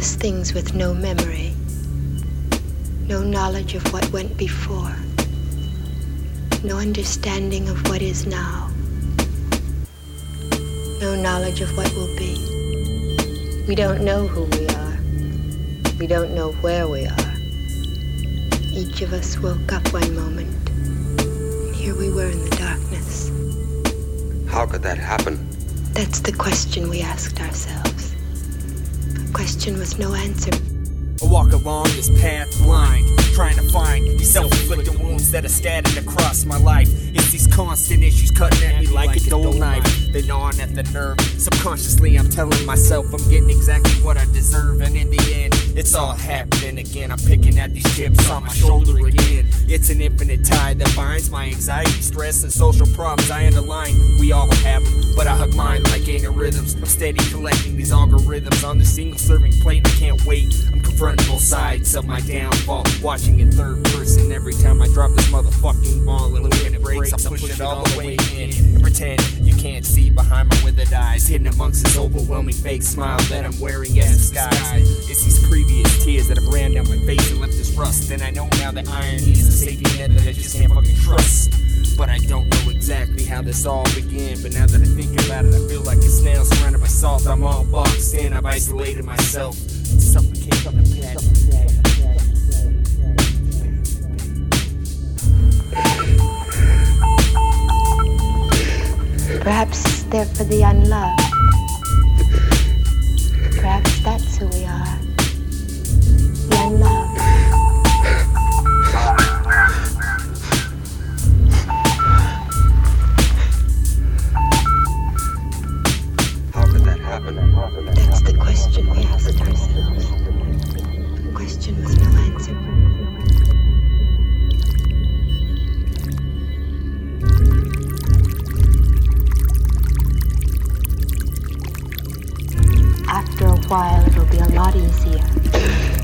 things with no memory, no knowledge of what went before, no understanding of what is now, no knowledge of what will be. We don't know who we are. We don't know where we are. Each of us woke up one moment, and here we were in the darkness. How could that happen? That's the question we asked ourselves. Question with no answer. I walk along this path blind, trying to find these self-inflicted wounds that are scattered across my life. It's these constant issues cutting at me like a dull knife. They're gnawing at the nerve. Subconsciously, I'm telling myself I'm getting exactly what I deserve, and in the end, it's all happening again. I'm picking at these chips on my shoulder again. It's an infinite tide that binds my anxiety, stress, and social problems. I underline, we all have them, I hug mine like rhythms. I'm steady collecting these algorithms on the single serving plate. I can't wait. I'm confronting both sides of my downfall. Watching in third person every time I drop this motherfucking ball. And when it breaks, I push it all the way in. And pretend you can't see behind my withered eyes. Hidden amongst this overwhelming fake smile that I'm wearing as disguise. It's these previous tears that have ran down my face and left this rust. And I know now that irony is a safety net that I just can't fucking trust. But I don't know exactly how this all began. But now that I think about it, I feel like a snail surrounded by salt. I'm all boxed in, I've isolated myself. Suffocate, suffocate, Perhaps they're for the unloved. While, it'll be a lot easier.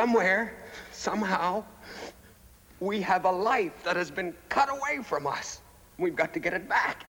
Somewhere, somehow, we have a life that has been cut away from us. We've got to get it back.